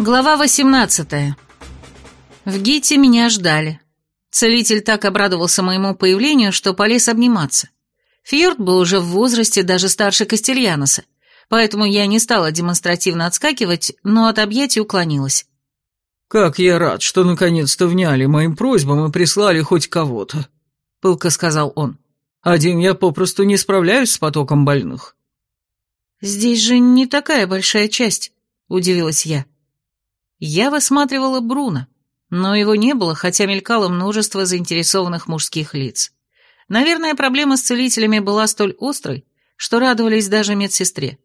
Глава 18. В Гите меня ждали. Целитель так обрадовался моему появлению, что полез обниматься. Фьорд был уже в возрасте даже старше Кастельяноса, поэтому я не стала демонстративно отскакивать, но от объятий уклонилась. «Как я рад, что наконец-то вняли моим просьбам и прислали хоть кого-то», — пылко сказал он. «Один я попросту не справляюсь с потоком больных». «Здесь же не такая большая часть», — удивилась я. Я высматривала Бруно, но его не было, хотя мелькало множество заинтересованных мужских лиц. Наверное, проблема с целителями была столь острой, что радовались даже медсестре.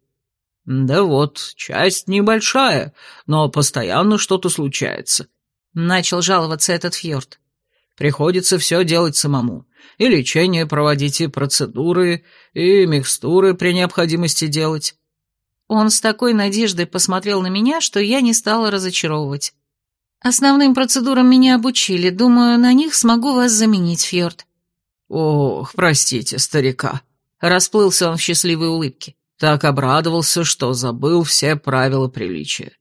«Да вот, часть небольшая, но постоянно что-то случается», — начал жаловаться этот фьорд. «Приходится все делать самому. И лечение проводить, и процедуры, и микстуры при необходимости делать. Он с такой надеждой посмотрел на меня, что я не стала разочаровывать. Основным процедурам меня обучили, думаю, на них смогу вас заменить, Фьорд. Ох, простите, старика. Расплылся он в счастливой улыбке. Так обрадовался, что забыл все правила приличия.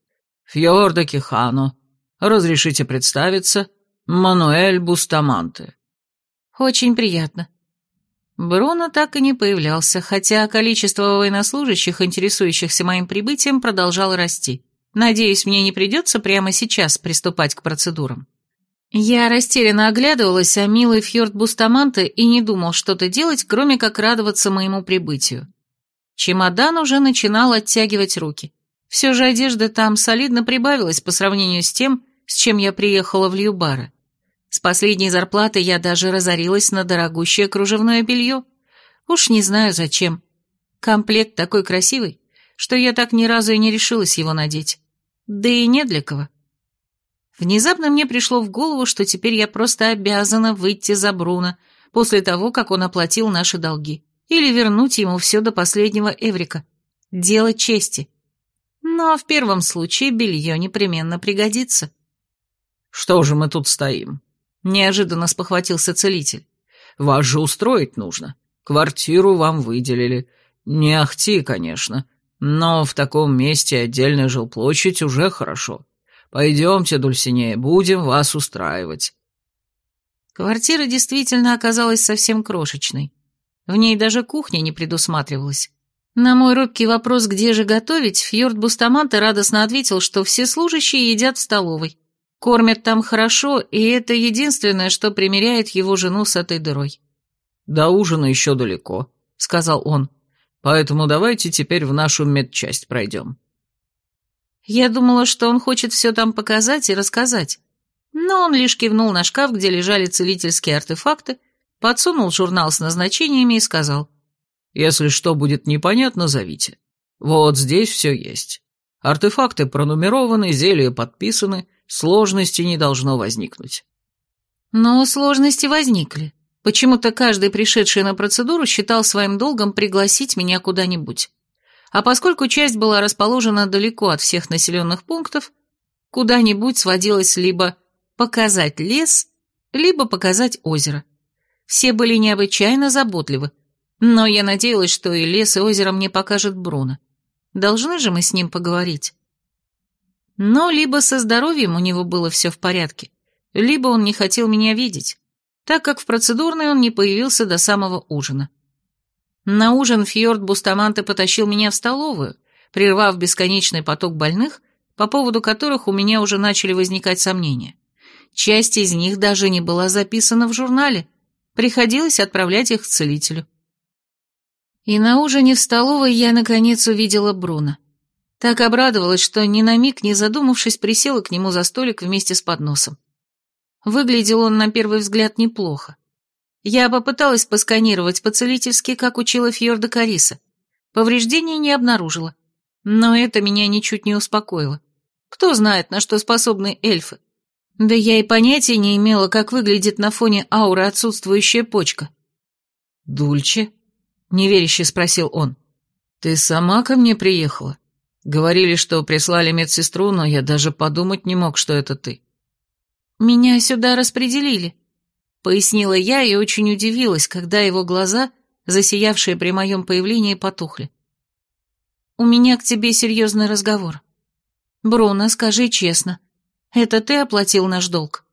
Фьорда Кихано, разрешите представиться, Мануэль Бустаманте. Очень приятно. Бруно так и не появлялся, хотя количество военнослужащих, интересующихся моим прибытием, продолжало расти. Надеюсь, мне не придется прямо сейчас приступать к процедурам. Я растерянно оглядывалась, а милый фьорд Бустаманте и не думал что-то делать, кроме как радоваться моему прибытию. Чемодан уже начинал оттягивать руки. Все же одежда там солидно прибавилась по сравнению с тем, с чем я приехала в Льюбара. С последней зарплаты я даже разорилась на дорогущее кружевное белье. Уж не знаю зачем. Комплект такой красивый, что я так ни разу и не решилась его надеть. Да и не для кого. Внезапно мне пришло в голову, что теперь я просто обязана выйти за Бруно после того, как он оплатил наши долги, или вернуть ему все до последнего Эврика. Дело чести. Но в первом случае белье непременно пригодится. «Что же мы тут стоим?» Неожиданно спохватился целитель. «Вас же устроить нужно. Квартиру вам выделили. Не ахти, конечно, но в таком месте отдельная жилплощадь уже хорошо. Пойдемте, Дульсинея, будем вас устраивать». Квартира действительно оказалась совсем крошечной. В ней даже кухня не предусматривалась. На мой робкий вопрос, где же готовить, Фьорд Бустаманте радостно ответил, что все служащие едят в столовой. Кормят там хорошо, и это единственное, что примеряет его жену с этой дырой. «До ужина еще далеко», — сказал он. «Поэтому давайте теперь в нашу медчасть пройдем». Я думала, что он хочет все там показать и рассказать. Но он лишь кивнул на шкаф, где лежали целительские артефакты, подсунул журнал с назначениями и сказал. «Если что будет непонятно, зовите. Вот здесь все есть. Артефакты пронумерованы, зелья подписаны, сложности не должно возникнуть. Но сложности возникли. Почему-то каждый пришедший на процедуру считал своим долгом пригласить меня куда-нибудь. А поскольку часть была расположена далеко от всех населенных пунктов, куда-нибудь сводилось либо показать лес, либо показать озеро. Все были необычайно заботливы, но я надеялась, что и лес, и озеро мне покажет Бруно. Должны же мы с ним поговорить. Но либо со здоровьем у него было все в порядке, либо он не хотел меня видеть, так как в процедурной он не появился до самого ужина. На ужин Фьорд Бустаманте потащил меня в столовую, прервав бесконечный поток больных, по поводу которых у меня уже начали возникать сомнения. Часть из них даже не была записана в журнале, приходилось отправлять их к целителю. И на ужине в столовой я наконец увидела Бруно. Так обрадовалась, что ни на миг не задумавшись, присела к нему за столик вместе с подносом. Выглядел он на первый взгляд неплохо. Я попыталась посканировать по-целительски, как учила Фьорда Кариса. Повреждений не обнаружила. Но это меня ничуть не успокоило. Кто знает, на что способны эльфы. Да я и понятия не имела, как выглядит на фоне ауры отсутствующая почка. «Дульче?» — неверяще спросил он. «Ты сама ко мне приехала?» Говорили, что прислали медсестру, но я даже подумать не мог, что это ты. Меня сюда распределили, пояснила я и очень удивилась, когда его глаза, засиявшие при моем появлении, потухли. У меня к тебе серьезный разговор. «Бруно, скажи честно, это ты оплатил наш долг?»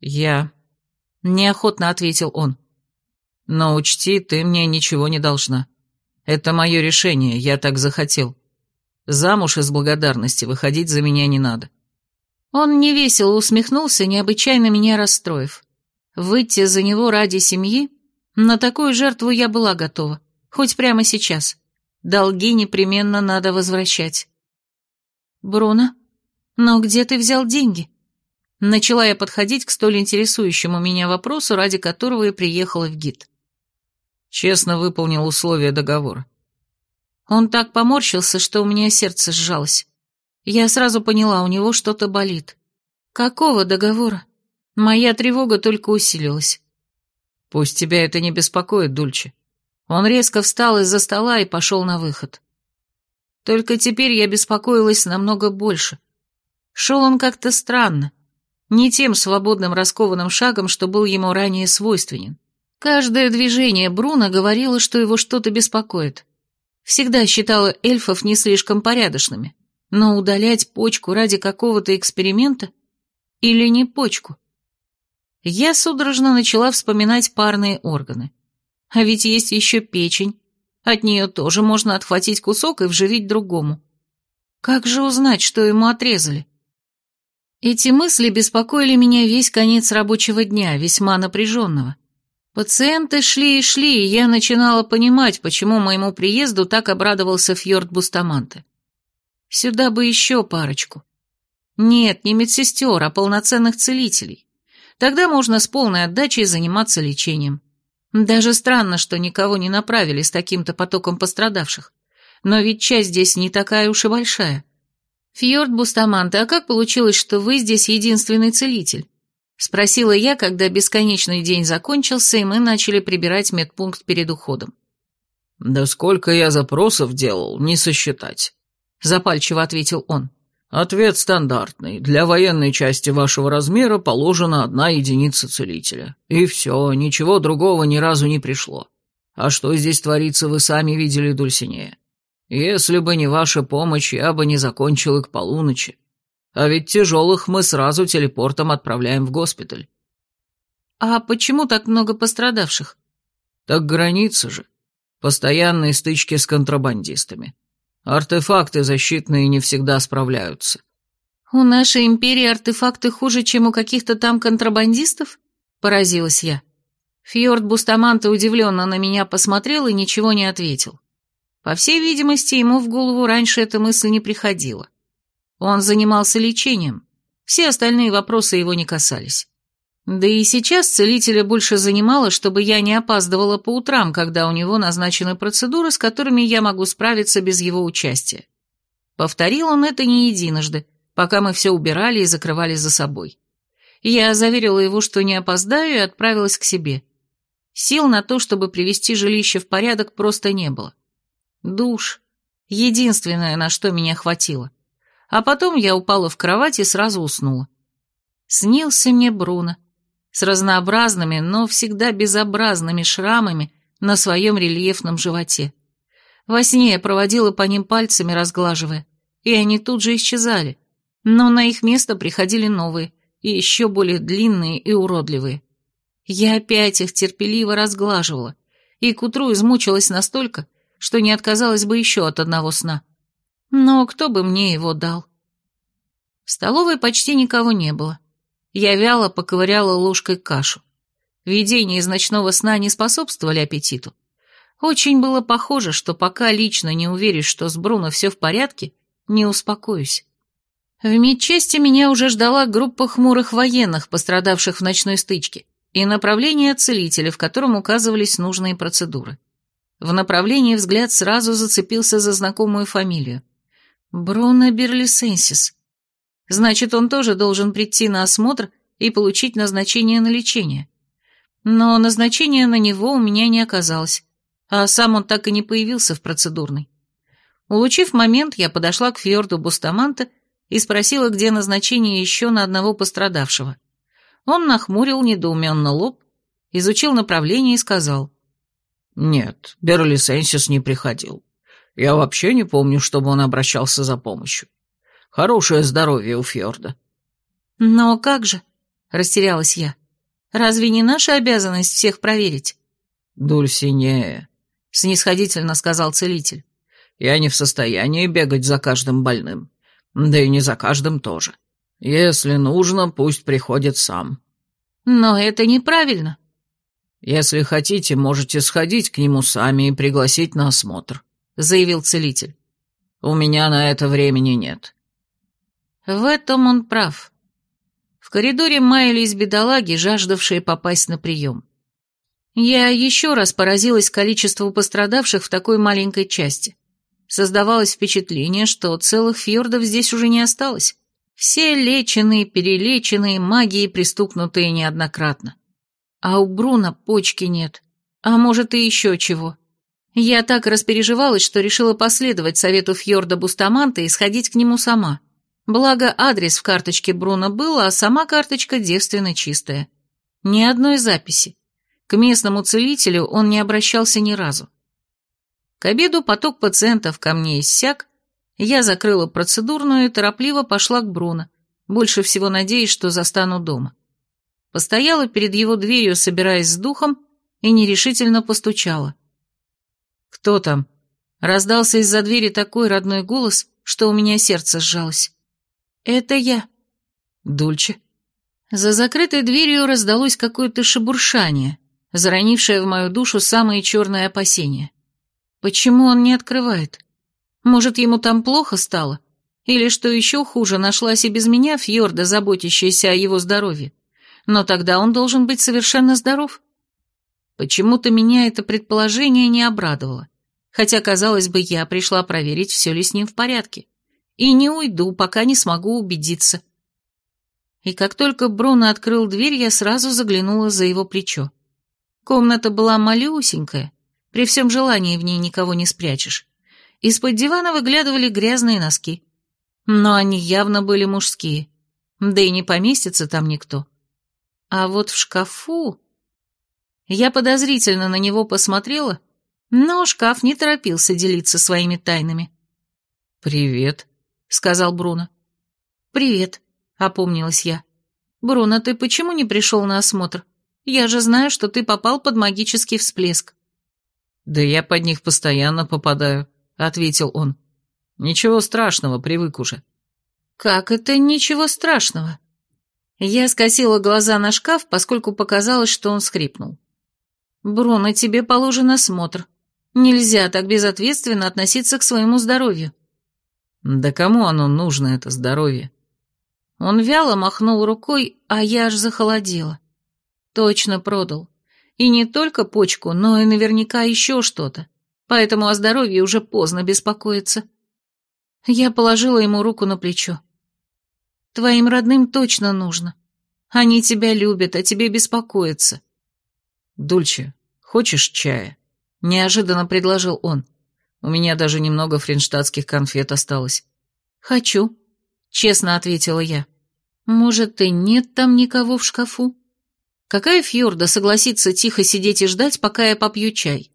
«Я», — неохотно ответил он. «Но учти, ты мне ничего не должна. Это мое решение, я так захотел. Замуж из благодарности выходить за меня не надо». Он невесело усмехнулся, необычайно меня расстроив. Выйти за него ради семьи? На такую жертву я была готова, хоть прямо сейчас. Долги непременно надо возвращать. «Бруно, но где ты взял деньги?» Начала я подходить к столь интересующему меня вопросу, ради которого и приехала в ГИД. Честно выполнил условия договора. Он так поморщился, что у меня сердце сжалось. Я сразу поняла, у него что-то болит. Какого договора? Моя тревога только усилилась. Пусть тебя это не беспокоит, Дульче. Он резко встал из-за стола и пошел на выход. Только теперь я беспокоилась намного больше. Шел он как-то странно, не тем свободным раскованным шагом, что был ему ранее свойственен. Каждое движение Бруно говорило, что его что-то беспокоит. Всегда считала эльфов не слишком порядочными, но удалять почку ради какого-то эксперимента или не почку? Я судорожно начала вспоминать парные органы. А ведь есть еще печень. От нее тоже можно отхватить кусок и вживить другому. Как же узнать, что ему отрезали? Эти мысли беспокоили меня весь конец рабочего дня, весьма напряженного. Пациенты шли и шли, и я начинала понимать, почему моему приезду так обрадовался Фьорд Бустаманте. Сюда бы еще парочку. Нет, не медсестер, а полноценных целителей. Тогда можно с полной отдачей заниматься лечением. Даже странно, что никого не направили с таким-то потоком пострадавших. Но ведь часть здесь не такая уж и большая. «Фьорд Бустаманте, а как получилось, что вы здесь единственный целитель?» Спросила я, когда бесконечный день закончился, и мы начали прибирать медпункт перед уходом. «Да сколько я запросов делал, не сосчитать», — запальчиво ответил он. «Ответ стандартный. Для военной части вашего размера положена одна единица целителя. И все, ничего другого ни разу не пришло. А что здесь творится, вы сами видели, Дульсинея. Если бы не ваша помощь, я бы не закончил и к полуночи. А ведь тяжелых мы сразу телепортом отправляем в госпиталь. А почему так много пострадавших? Так граница же. Постоянные стычки с контрабандистами. Артефакты защитные не всегда справляются. У нашей империи артефакты хуже, чем у каких-то там контрабандистов? Поразилась я. Фьорд Бустаманте удивленно на меня посмотрел и ничего не ответил. По всей видимости, ему в голову раньше эта мысль не приходила. Он занимался лечением, все остальные вопросы его не касались. Да и сейчас целителя больше занимало, чтобы я не опаздывала по утрам, когда у него назначены процедуры, с которыми я могу справиться без его участия. Повторил он это не единожды, пока мы все убирали и закрывали за собой. Я заверила его, что не опоздаю, и отправилась к себе. Сил на то, чтобы привести жилище в порядок, просто не было. Душ. Единственное, на что меня хватило. А потом я упала в кровать и сразу уснула. Снился мне Бруно. С разнообразными, но всегда безобразными шрамами на своем рельефном животе. Во сне я проводила по ним пальцами, разглаживая, и они тут же исчезали. Но на их место приходили новые, и еще более длинные и уродливые. Я опять их терпеливо разглаживала, и к утру измучилась настолько, что не отказалась бы еще от одного сна. Но кто бы мне его дал? В столовой почти никого не было. Я вяло поковыряла ложкой кашу. Видения из ночного сна не способствовали аппетиту. Очень было похоже, что пока лично не уверюсь, что с Бруно все в порядке, не успокоюсь. В медчасти меня уже ждала группа хмурых военных, пострадавших в ночной стычке, и направление целителя, в котором указывались нужные процедуры. В направлении взгляд сразу зацепился за знакомую фамилию. Бруно Берлисенсис. Значит, он тоже должен прийти на осмотр и получить назначение на лечение. Но назначения на него у меня не оказалось, а сам он так и не появился в процедурной. Улучив момент, я подошла к Фьорду Бустаманте и спросила, где назначение еще на одного пострадавшего. Он нахмурил недоуменно лоб, изучил направление и сказал — «Нет, Берлисенсис не приходил. Я вообще не помню, чтобы он обращался за помощью. Хорошее здоровье у Фьорда». «Но как же?» — растерялась я. «Разве не наша обязанность всех проверить?» «Дульсинея», — снисходительно сказал целитель. «Я не в состоянии бегать за каждым больным. Да и не за каждым тоже. Если нужно, пусть приходит сам». «Но это неправильно». «Если хотите, можете сходить к нему сами и пригласить на осмотр», — заявил целитель. «У меня на это времени нет». В этом он прав. В коридоре маялись бедолаги, жаждавшие попасть на прием. Я еще раз поразилась количеству пострадавших в такой маленькой части. Создавалось впечатление, что целых фьордов здесь уже не осталось. Все леченые, перелеченные, магии пристукнутые неоднократно. А у Бруна почки нет. А может и еще чего. Я так распереживалась, что решила последовать совету Фьорда Бустаманта и сходить к нему сама. Благо, адрес в карточке Бруна был, а сама карточка девственно чистая. Ни одной записи. К местному целителю он не обращался ни разу. К обеду поток пациентов ко мне иссяк, я закрыла процедурную и торопливо пошла к Бруно, больше всего надеясь, что застану дома. Постояла перед его дверью, собираясь с духом, и нерешительно постучала. «Кто там?» Раздался из-за двери такой родной голос, что у меня сердце сжалось. «Это я». «Дульче». За закрытой дверью раздалось какое-то шебуршание, заронившее в мою душу самые черные опасения. Почему он не открывает? Может, ему там плохо стало? Или, что еще хуже, нашлась и без меня Фьорда, заботящаяся о его здоровье? Но тогда он должен быть совершенно здоров. Почему-то меня это предположение не обрадовало, хотя, казалось бы, я пришла проверить, все ли с ним в порядке. И не уйду, пока не смогу убедиться. И как только Бруно открыл дверь, я сразу заглянула за его плечо. Комната была малюсенькая, при всем желании в ней никого не спрячешь. Из-под дивана выглядывали грязные носки. Но они явно были мужские, да и не поместится там никто. А вот в шкафу... Я подозрительно на него посмотрела, но шкаф не торопился делиться своими тайнами. «Привет», — сказал Бруно. «Привет», — опомнилась я. «Бруно, ты почему не пришел на осмотр? Я же знаю, что ты попал под магический всплеск». «Да я под них постоянно попадаю», — ответил он. «Ничего страшного, привык уже». «Как это ничего страшного?» Я скосила глаза на шкаф, поскольку показалось, что он скрипнул. «Бруно, тебе положен осмотр. Нельзя так безответственно относиться к своему здоровью». «Да кому оно нужно, это здоровье?» Он вяло махнул рукой, а я аж захолодела. Точно продал. И не только почку, но и наверняка еще что-то. Поэтому о здоровье уже поздно беспокоиться. Я положила ему руку на плечо. Твоим родным точно нужно. Они тебя любят, а тебе беспокоятся. Дульче, хочешь чая? Неожиданно предложил он. У меня даже немного френштадтских конфет осталось. Хочу, честно ответила я. Может, и нет там никого в шкафу? Какая Фьорда согласится тихо сидеть и ждать, пока я попью чай?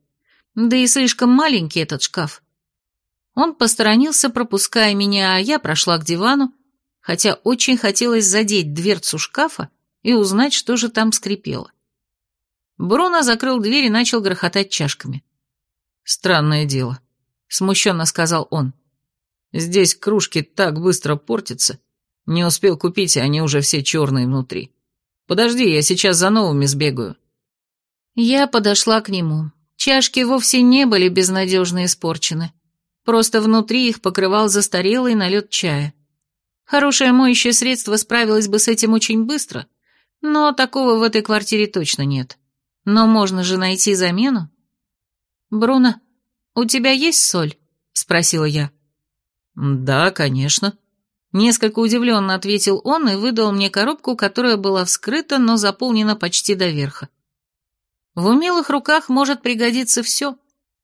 Да и слишком маленький этот шкаф. Он посторонился, пропуская меня, а я прошла к дивану, хотя очень хотелось задеть дверцу шкафа и узнать, что же там скрипело. Бруно закрыл дверь и начал грохотать чашками. «Странное дело», — смущенно сказал он. «Здесь кружки так быстро портятся. Не успел купить, и они уже все черные внутри. Подожди, я сейчас за новыми сбегаю». Я подошла к нему. Чашки вовсе не были безнадежно испорчены. Просто внутри их покрывал застарелый налет чая. Хорошее моющее средство справилось бы с этим очень быстро, но такого в этой квартире точно нет. Но можно же найти замену. «Бруно, у тебя есть соль?» — спросила я. «Да, конечно», Несколько удивленно ответил он и выдал мне коробку, которая была вскрыта, но заполнена почти до верха. В умелых руках может пригодиться все,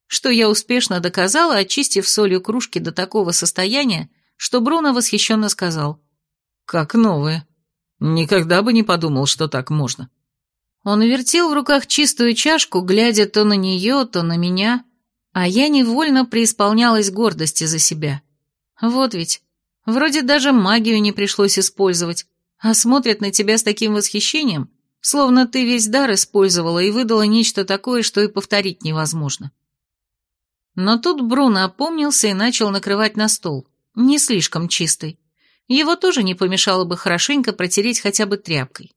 что я успешно доказала, очистив солью кружки до такого состояния, что Бруно восхищенно сказал. «Как новые. Никогда бы не подумал, что так можно». Он вертел в руках чистую чашку, глядя то на нее, то на меня, а я невольно преисполнялась гордости за себя. Вот ведь Вроде даже магию не пришлось использовать, а смотрят на тебя с таким восхищением, словно ты весь дар использовала и выдала нечто такое, что и повторить невозможно. Но тут Бруно опомнился и начал накрывать на стол, не слишком чистый. Его тоже не помешало бы хорошенько протереть хотя бы тряпкой.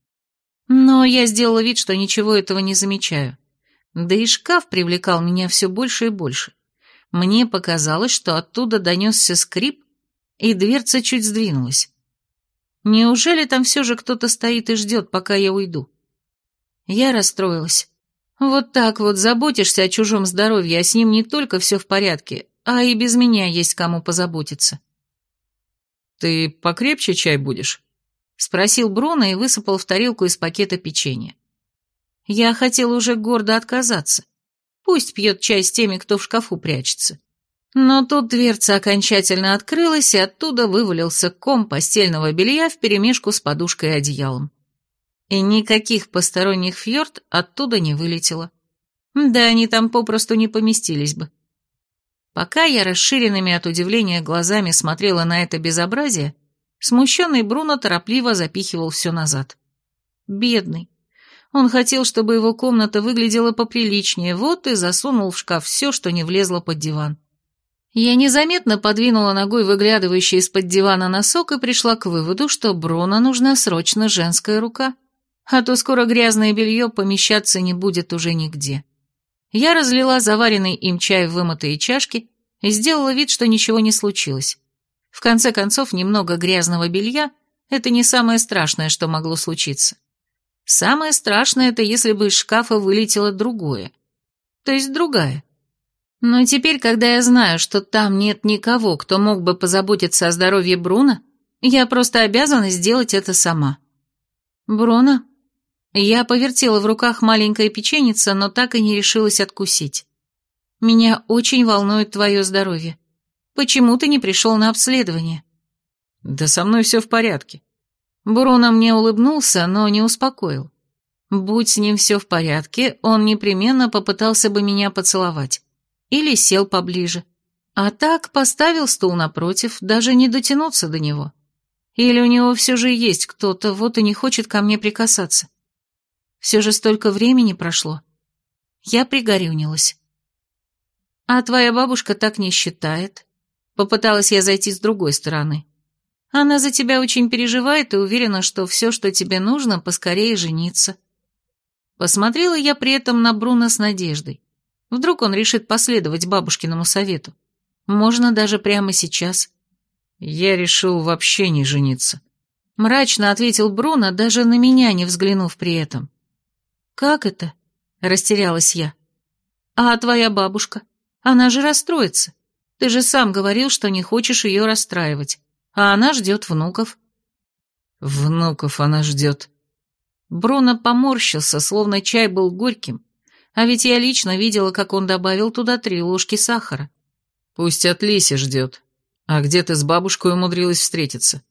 Но я сделала вид, что ничего этого не замечаю. Да и шкаф привлекал меня все больше и больше. Мне показалось, что оттуда донесся скрип, и дверца чуть сдвинулась. Неужели там все же кто-то стоит и ждет, пока я уйду? Я расстроилась. Вот так вот заботишься о чужом здоровье, а с ним не только все в порядке, а и без меня есть кому позаботиться. «Ты покрепче чай будешь?» — спросил Бруно и высыпал в тарелку из пакета печенье. Я хотела уже гордо отказаться. Пусть пьет чай с теми, кто в шкафу прячется. Но тут дверца окончательно открылась, и оттуда вывалился ком постельного белья вперемешку с подушкой и одеялом. И никаких посторонних фьорд оттуда не вылетело. Да они там попросту не поместились бы. Пока я расширенными от удивления глазами смотрела на это безобразие, смущенный Бруно торопливо запихивал все назад. Бедный. Он хотел, чтобы его комната выглядела поприличнее, вот и засунул в шкаф все, что не влезло под диван. Я незаметно подвинула ногой выглядывающий из-под дивана носок и пришла к выводу, что Бруно нужна срочно женская рука, а то скоро грязное белье помещаться не будет уже нигде. Я разлила заваренный им чай в вымытые чашки и сделала вид, что ничего не случилось. В конце концов, немного грязного белья – это не самое страшное, что могло случиться. Самое страшное – это если бы из шкафа вылетело другое. То есть другая. Но теперь, когда я знаю, что там нет никого, кто мог бы позаботиться о здоровье Бруно, я просто обязана сделать это сама. Бруно, я повертела в руках маленькое печеница, но так и не решилась откусить. Меня очень волнует твое здоровье. Почему ты не пришел на обследование? Да со мной все в порядке. Бруно мне улыбнулся, но не успокоил. Будь с ним все в порядке, он непременно попытался бы меня поцеловать. Или сел поближе. А так поставил стул напротив, даже не дотянуться до него. Или у него все же есть кто-то, вот и не хочет ко мне прикасаться. Все же столько времени прошло. Я пригорюнилась. А твоя бабушка так не считает. Попыталась я зайти с другой стороны. Она за тебя очень переживает и уверена, что все, что тебе нужно, поскорее жениться. Посмотрела я при этом на Бруно с надеждой. Вдруг он решит последовать бабушкиному совету. Можно даже прямо сейчас. Я решил вообще не жениться. Мрачно ответил Бруно, даже на меня не взглянув при этом. «Как это?» — растерялась я. «А твоя бабушка? Она же расстроится. Ты же сам говорил, что не хочешь ее расстраивать, а она ждет внуков». «Внуков она ждет». Бруно поморщился, словно чай был горьким, а ведь я лично видела, как он добавил туда три ложки сахара. «Пусть от Лиси ждет. А где ты с бабушкой умудрилась встретиться?»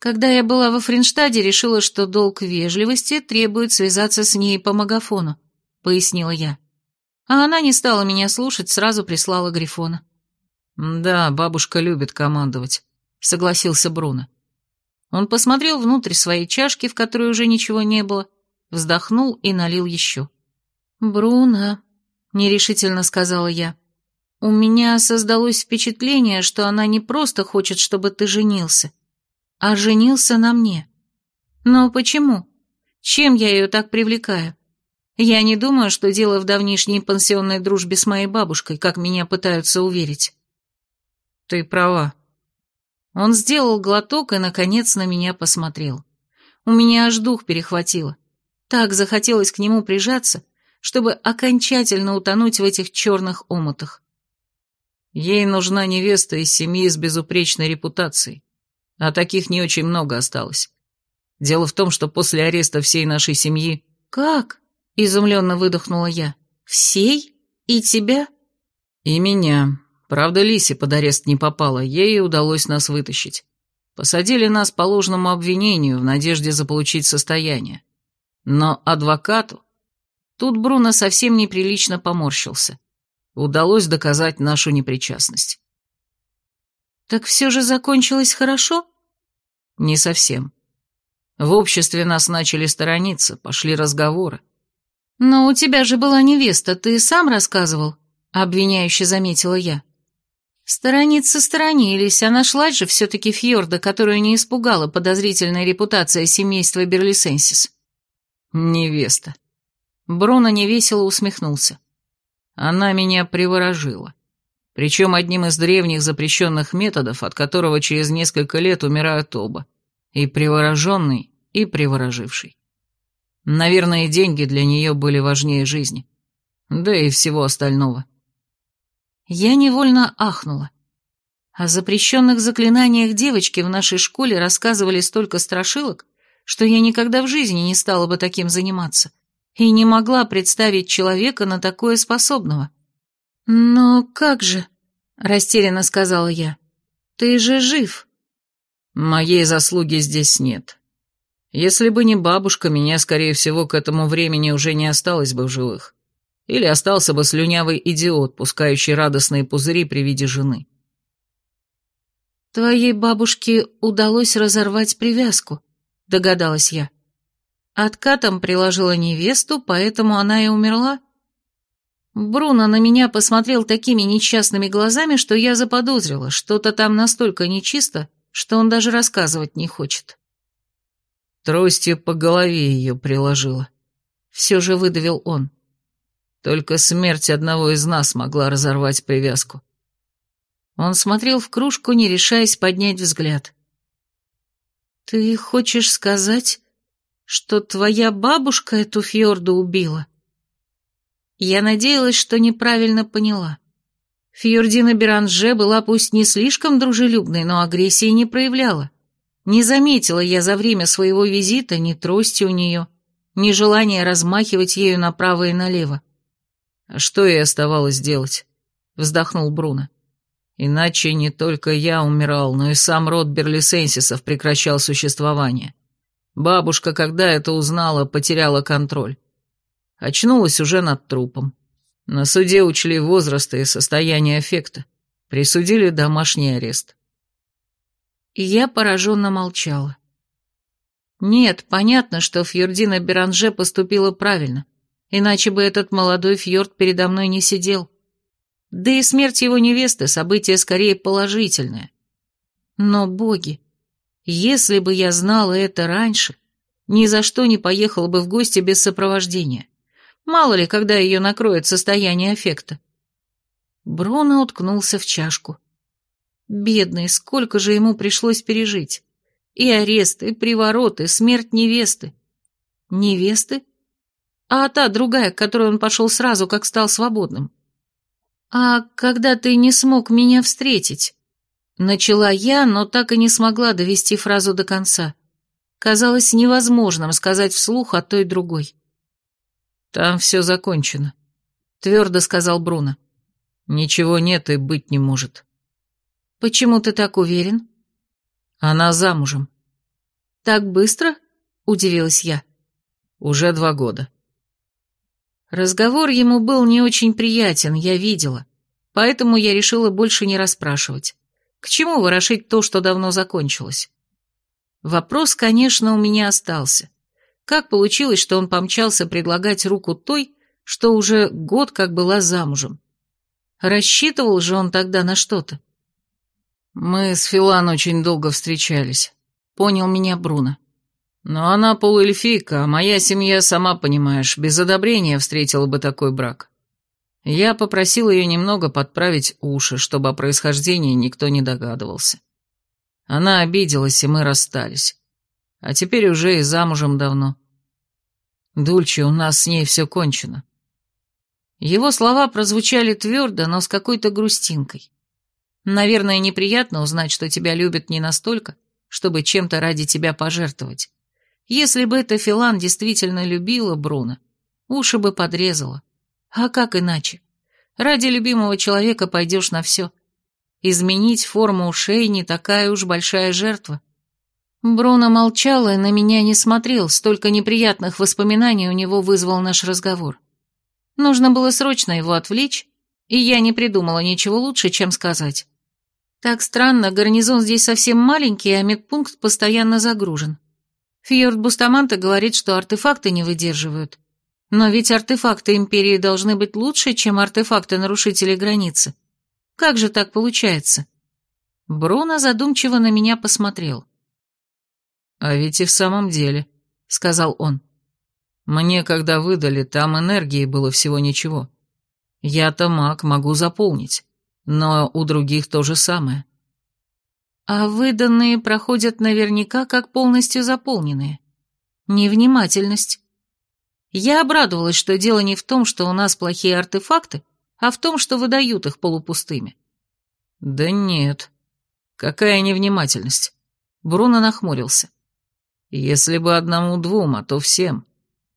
Когда я была во Фринштаде, решила, что долг вежливости требует связаться с ней по магафону, пояснила я. А она не стала меня слушать, сразу прислала Грифона. «Да, бабушка любит командовать», — согласился Бруно. Он посмотрел внутрь своей чашки, в которой уже ничего не было, вздохнул и налил еще. «Бруно», — нерешительно сказала я, — «у меня создалось впечатление, что она не просто хочет, чтобы ты женился, а женился на мне. Но почему? Чем я ее так привлекаю? Я не думаю, что дело в давнишней пансионной дружбе с моей бабушкой, как меня пытаются уверить. Ты права. Он сделал глоток и, наконец, на меня посмотрел. У меня аж дух перехватило. Так захотелось к нему прижаться, чтобы окончательно утонуть в этих черных омутах. Ей нужна невеста из семьи с безупречной репутацией а таких не очень много осталось. Дело в том, что после ареста всей нашей семьи... «Как?» — изумленно выдохнула я. «Всей? И тебя?» «И меня. Правда, Лисе под арест не попала, ей удалось нас вытащить. Посадили нас по ложному обвинению в надежде заполучить состояние. Но адвокату...» Тут Бруно совсем неприлично поморщился. Удалось доказать нашу непричастность. Так все же закончилось хорошо? Не совсем. В обществе нас начали сторониться, пошли разговоры. Но у тебя же была невеста, ты сам рассказывал, обвиняюще заметила я. Сторониться сторонились, а нашлась же все-таки Фьорда, которую не испугала подозрительная репутация семейства Берлисенсис. Невеста. Бруно невесело усмехнулся. Она меня приворожила. Причем одним из древних запрещенных методов, от которого через несколько лет умирают оба. И привороженный, и привороживший. Наверное, деньги для нее были важнее жизни. Да и всего остального. Я невольно ахнула. О запрещенных заклинаниях девочки в нашей школе рассказывали столько страшилок, что я никогда в жизни не стала бы таким заниматься и не могла представить человека на такое способного. «Но как же?» — растерянно сказала я. «Ты же жив». «Моей заслуги здесь нет. Если бы не бабушка, меня, скорее всего, к этому времени уже не осталось бы в живых. Или остался бы слюнявый идиот, пускающий радостные пузыри при виде жены. «Твоей бабушке удалось разорвать привязку», — догадалась я. Откатом приложила невесту, поэтому она и умерла. Бруно на меня посмотрел такими несчастными глазами, что я заподозрила, что-то там настолько нечисто, что он даже рассказывать не хочет. Тростью по голове ее приложила. Все же выдавил он. Только смерть одного из нас могла разорвать привязку. Он смотрел в кружку, не решаясь поднять взгляд. «Ты хочешь сказать, что твоя бабушка эту Фьорду убила?» Я надеялась, что неправильно поняла. Фьордина Беранже была пусть не слишком дружелюбной, но агрессии не проявляла. Не заметила я за время своего визита ни трости у нее, ни желания размахивать ею направо и налево. Что ей оставалось делать? Вздохнул Бруно. Иначе не только я умирал, но и сам род Берлисенсисов прекращал существование. Бабушка, когда это узнала, потеряла контроль. Очнулась уже над трупом. На суде учли возраст и состояние эффекта. Присудили домашний арест. И я пораженно молчала. Нет, понятно, что Фьордина Беранже поступила правильно иначе бы этот молодой фьорд передо мной не сидел. Да и смерть его невесты — событие скорее положительное. Но, боги, если бы я знала это раньше, ни за что не поехала бы в гости без сопровождения. Мало ли, когда ее накроет состояние аффекта. Бруно уткнулся в чашку. Бедный, сколько же ему пришлось пережить. И арест, и приворот, и смерть невесты. Невесты? А та другая, к которой он пошел сразу, как стал свободным. «А когда ты не смог меня встретить?» Начала я, но так и не смогла довести фразу до конца. Казалось невозможным сказать вслух о той другой. «Там все закончено», — твердо сказал Бруно. «Ничего нет и быть не может». «Почему ты так уверен?» «Она замужем». «Так быстро?» — удивилась я. «Уже два года». Разговор ему был не очень приятен, я видела, поэтому я решила больше не расспрашивать. К чему ворошить то, что давно закончилось? Вопрос, конечно, у меня остался. Как получилось, что он помчался предлагать руку той, что уже год как была замужем? Рассчитывал же он тогда на что-то? Мы с Филан очень долго встречались. Понял меня Бруно. Но она полуэльфийка, а моя семья, сама понимаешь, без одобрения встретила бы такой брак. Я попросил ее немного подправить уши, чтобы о происхождении никто не догадывался. Она обиделась, и мы расстались. А теперь уже и замужем давно. Дульче, у нас с ней все кончено. Его слова прозвучали твердо, но с какой-то грустинкой. Наверное, неприятно узнать, что тебя любят не настолько, чтобы чем-то ради тебя пожертвовать. Если бы эта Филан действительно любила Бруно, уши бы подрезала. А как иначе? Ради любимого человека пойдешь на все. Изменить форму ушей не такая уж большая жертва. Бруно молчал и на меня не смотрел, столько неприятных воспоминаний у него вызвал наш разговор. Нужно было срочно его отвлечь, и я не придумала ничего лучше, чем сказать. Так странно, гарнизон здесь совсем маленький, а медпункт постоянно загружен. Фьорд Бустаманта говорит, что артефакты не выдерживают. Но ведь артефакты Империи должны быть лучше, чем артефакты нарушителей границы. Как же так получается? Бруно задумчиво на меня посмотрел. «А ведь и в самом деле», — сказал он. «Мне, когда выдали, там энергии было всего ничего. Я-то маг, могу заполнить, но у других то же самое». «А выданные проходят наверняка как полностью заполненные. Невнимательность. Я обрадовалась, что дело не в том, что у нас плохие артефакты, а в том, что выдают их полупустыми». «Да нет. Какая невнимательность?» Бруно нахмурился. «Если бы одному-двум, а то всем.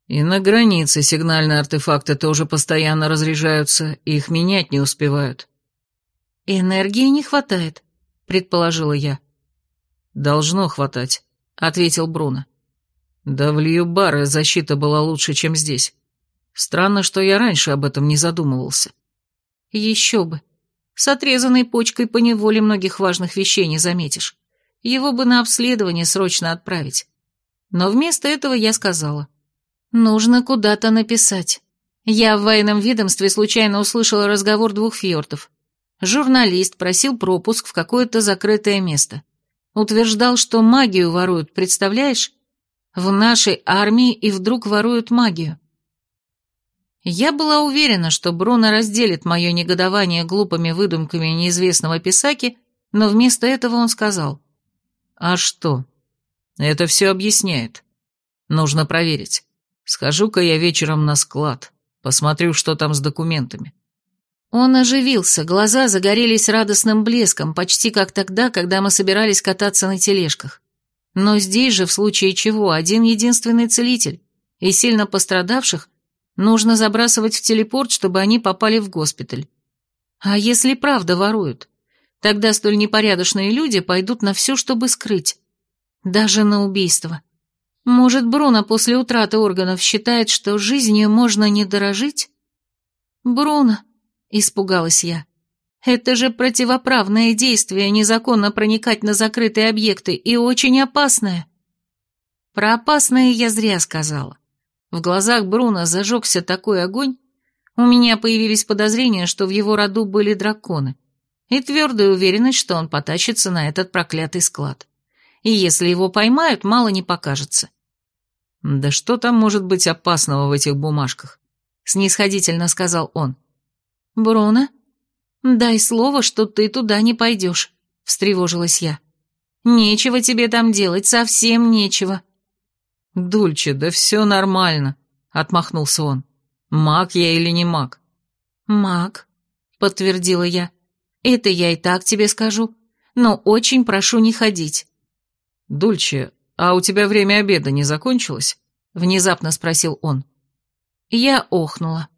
И на границе сигнальные артефакты тоже постоянно разряжаются, их менять не успевают». «Энергии не хватает», — предположила я. «Должно хватать», — ответил Бруно. «Да в Льюбаре защита была лучше, чем здесь. Странно, что я раньше об этом не задумывался». «Еще бы. С отрезанной почкой по неволе многих важных вещей не заметишь. Его бы на обследование срочно отправить. Но вместо этого я сказала. Нужно куда-то написать. Я в военном ведомстве случайно услышала разговор двух фьортов. Журналист просил пропуск в какое-то закрытое место. Утверждал, что магию воруют, представляешь? В нашей армии и вдруг воруют магию. Я была уверена, что Бруно разделит мое негодование глупыми выдумками неизвестного писаки, но вместо этого он сказал. «А что? Это все объясняет. Нужно проверить. Схожу-ка я вечером на склад, посмотрю, что там с документами». Он оживился, глаза загорелись радостным блеском, почти как тогда, когда мы собирались кататься на тележках. Но здесь же, в случае чего, один единственный целитель, и сильно пострадавших нужно забрасывать в телепорт, чтобы они попали в госпиталь. А если правда воруют? Тогда столь непорядочные люди пойдут на все, чтобы скрыть. Даже на убийство. Может, Бруно после утраты органов считает, что жизнью можно не дорожить? Бруно, испугалась я. Это же противоправное действие, незаконно проникать на закрытые объекты, и очень опасное. Про опасное я зря сказала. В глазах Бруно зажегся такой огонь, у меня появились подозрения, что в его роду были драконы, и твердая уверенность, что он потащится на этот проклятый склад. И если его поймают, мало не покажется. «Да что там может быть опасного в этих бумажках?» — снисходительно сказал он. «Бруно, дай слово, что ты туда не пойдешь», — встревожилась я. «Нечего тебе там делать, совсем нечего». «Дульче, да все нормально», — отмахнулся он. «Маг я или не маг?» «Маг», — подтвердила я. «Это я и так тебе скажу, но очень прошу не ходить». «Дульче, а у тебя время обеда не закончилось?» — внезапно спросил он. Я охнула.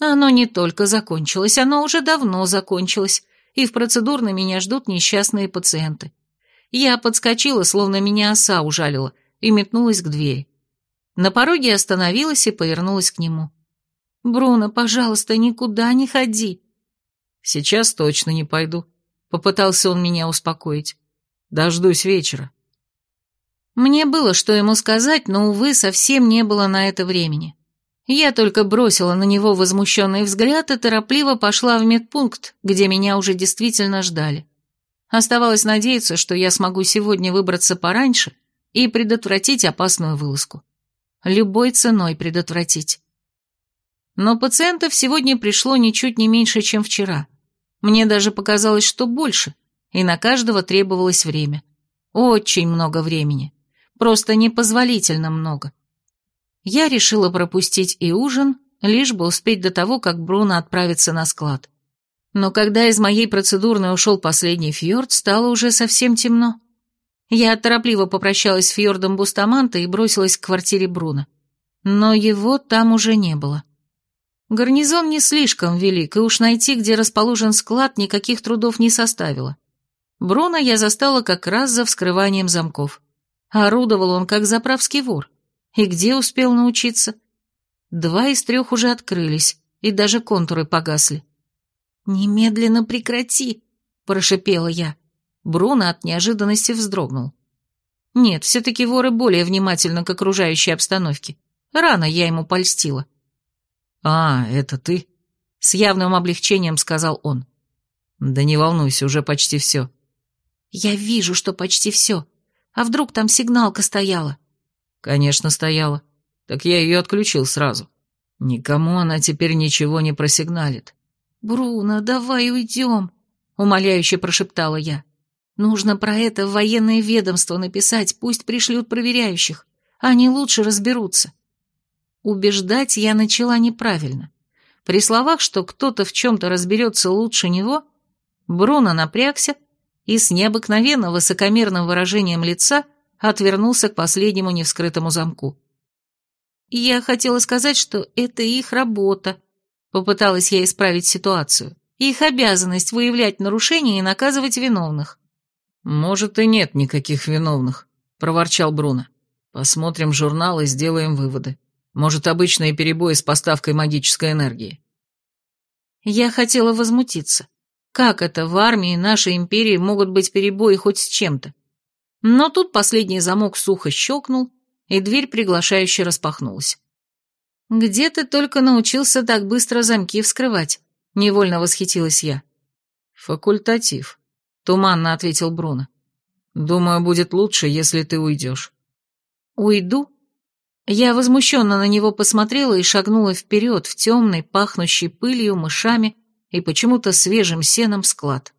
Оно не только закончилось, оно уже давно закончилось, и в процедурной меня ждут несчастные пациенты. Я подскочила, словно меня оса ужалила, и метнулась к двери. На пороге остановилась и повернулась к нему. «Бруно, пожалуйста, никуда не ходи». «Сейчас точно не пойду», — попытался он меня успокоить. «Дождусь вечера». Мне было что ему сказать, но, увы, совсем не было на это времени. Я только бросила на него возмущенный взгляд и торопливо пошла в медпункт, где меня уже действительно ждали. Оставалось надеяться, что я смогу сегодня выбраться пораньше и предотвратить опасную вылазку. Любой ценой предотвратить. Но пациентов сегодня пришло ничуть не меньше, чем вчера. Мне даже показалось, что больше, и на каждого требовалось время. Очень много времени. Просто непозволительно много. Я решила пропустить и ужин, лишь бы успеть до того, как Бруно отправится на склад. Но когда из моей процедурной ушел последний фьорд, стало уже совсем темно. Я торопливо попрощалась с фьордом Бустаманта и бросилась к квартире Бруно. Но его там уже не было. Гарнизон не слишком велик, и уж найти, где расположен склад, никаких трудов не составило. Бруно я застала как раз за вскрыванием замков. Орудовал он как заправский вор. И где успел научиться? Два из трех уже открылись, и даже контуры погасли. «Немедленно прекрати!» – прошипела я. Бруно от неожиданности вздрогнул. Нет, все-таки воры более внимательны к окружающей обстановке. Рано я ему польстила. «А, это ты?» — с явным облегчением сказал он. «Да не волнуйся, уже почти все». «Я вижу, что почти все. А вдруг там сигналка стояла?» «Конечно, стояла. Так я ее отключил сразу. Никому она теперь ничего не просигналит». «Бруно, давай уйдем», — умоляюще прошептала я. «Нужно про это в военное ведомство написать, пусть пришлют проверяющих. Они лучше разберутся». Убеждать я начала неправильно. При словах, что кто-то в чем-то разберется лучше него, Бруно напрягся и с необыкновенно высокомерным выражением лица отвернулся к последнему невскрытому замку. «Я хотела сказать, что это их работа», — попыталась я исправить ситуацию. «Их обязанность выявлять нарушения и наказывать виновных». «Может, и нет никаких виновных», — проворчал Бруно. «Посмотрим журнал и сделаем выводы». Может, обычные перебои с поставкой магической энергии. Я хотела возмутиться. Как это в армии нашей империи могут быть перебои хоть с чем-то? Но тут последний замок сухо щелкнул, и дверь приглашающе распахнулась. «Где ты только научился так быстро замки вскрывать?» — невольно восхитилась я. «Факультатив», — туманно ответил Бруно. «Думаю, будет лучше, если ты уйдешь». «Уйду?» Я возмущенно на него посмотрела и шагнула вперед в темный, пахнущий пылью, мышами и почему-то свежим сеном склад.